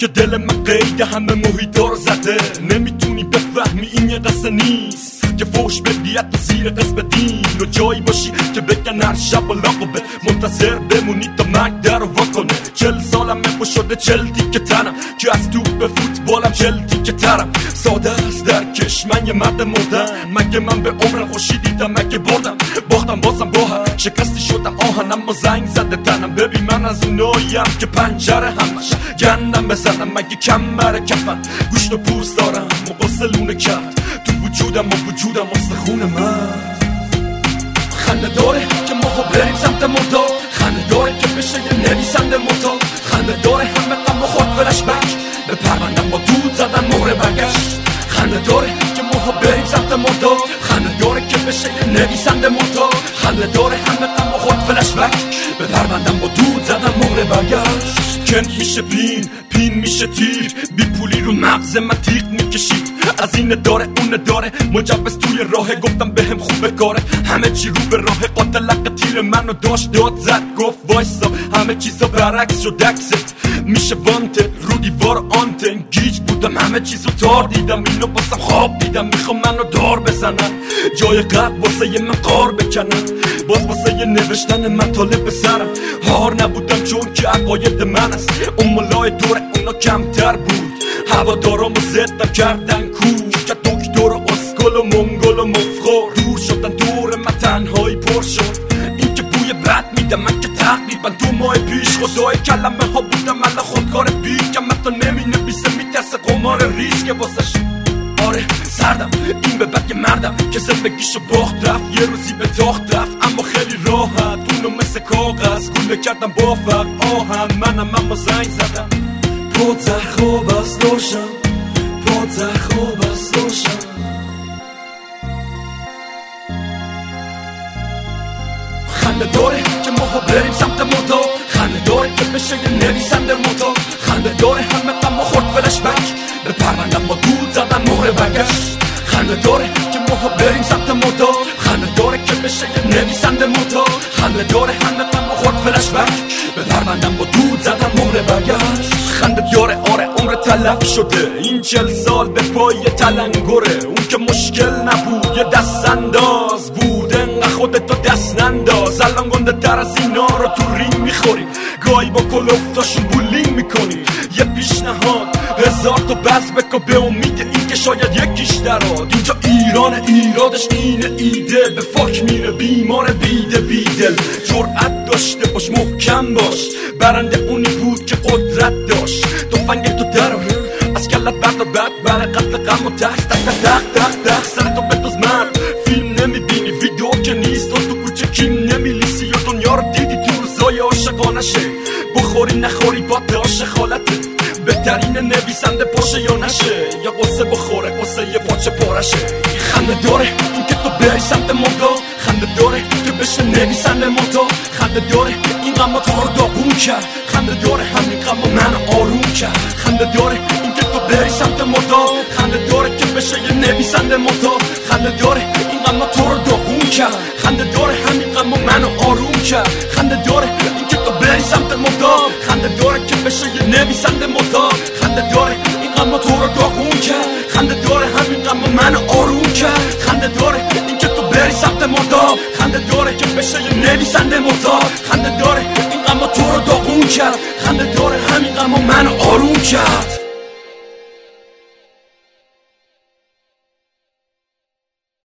که دل من قید همه محیطا رو زده نمی‌تونی بفهمی این یه قصه نیست که فوش بدیت و زیر قسم دین و جایی باشی که بگن هر شب و لاقبه منتظر بمونی تا مرگ در رو کنه چل سالم مپو شده چل که تنم که از تو به فوتبالم چل که ترم ساده است درکش من یه مرد مردم مگه من به عمر خوشی دیدم مگه بردم باختم بازم با هم شکستی شدم. آهن اما زنگ زده تنم. ببین من از اوناییم که پنجره همش گندم بزنم. مگه کمر کفن؟ گوشت و پوست دارم. مقاسلونه کرد. تو وجودم و وجودم خون مرد خنده داره که ما بریم سمت مردا خنده داره که بشه یه نویسنده مردا خنده داره همه غم و خود فلش بک. به پروندم با دود زدن مهر برگشت. خنده داره که ما بریم سمت مردا خنده داره که بشه یه نویسنده مردا خنده داره همه غم و خود فلش بک به پروندم با دود زدن مهر برگشت کن میشه پین پین میشه تیر بی پولی رو مغز من تیغ می‌کشید از این داره اون داره مجبس توی راه گفتم بهم خوبه کاره همه چی رو به راه قاتلق تیر منو داشت داد زد گفت وایسا همه چیزا برعکس شد دکست میشه آنتن گیج بودم همه چیزو تار دیدم اینو باسم خواب دیدم می‌خوام منو دار بزنن. جای قلب واسه من قار بکنن. باز واسه نوشتن مطالب سرم. هار نبودم چون که عقاید من است اون ملای دور اونا کمتر بود. هوا دارم و زدم کردن کوش که دکتر و اسکل و منگل و مفخور. دور شدن دور من تنهایی پر شد. این که بوی بد میدم من که تقریبا دو ماه پیش خدای کلمه ها بودم سردم این به بد مردم که زندگیشو باخت رفت. یه روزی به تاخت رفت. اما خیلی راحت. اونو مثل کاغذ گوله کردم با فرق. آهم منم اما زنگ زدم. پوتر خوب است دوشم پوتر خوب است دوشم خنده داره که ما بریم سمت موتا سمت موتا خنده داره که بشه نویسنده موتا خنده داره غم و خورد فلش بک به پروندم با دود زدن مهر برگشت. خنده یاره آره عمر تلف شده. این چل سال به پای تلنگره. اون که مشکل نبود یه دست انداز بود. انقدر خودتو دست ننداز. الان گنده در از اینا رو تو رینگ می‌خوری. گاهی با کلوفتاشون بولینگ می‌کنی. یه پیشنهاد هزار تا بز بکا به امید این که شاید یکیش دراد اینجا ایران ایرادش اینه ایده به فاک میره بیمار بیده بیدل. جرأت داشته باش محکم باش. برنده اونی بود که قدرت داشت. فنگ تو در از کلت برد و بعد برای قتل غم و تخت. تک تک تک تک سر تو بدوز مرد. فیلم نمی‌بینی ویدیو که نیست. تو کوچه کیم نمیلیسی یا دنیا رو دیدی تو روزای عاشقانشه. بخوری نخوری با داشت بهترین نویسنده پاشه یا نشه یا قصه بخوره قصه یه پاچه پارشه خنده داره این که تو بری سمت مردا خنده داره که بشه نویسنده مردا خنده داره این غم تو رو داغون کرد خنده داره همین غم من آروم کرد خنده داره این که تو بری سمت مردا خنده داره که بشه یه نویسنده مردا خنده داره این غم تو رو داغون کرد خنده داره همین غم من آروم کرد خنده داره این که تو بری سمت مردا خنده داره که بشه یه نویسنده کرد خنده داره این که تو بری سمت مردا خنده داره که بشه یه نویسنده مردا خنده داره این غم تو رو داغون کرد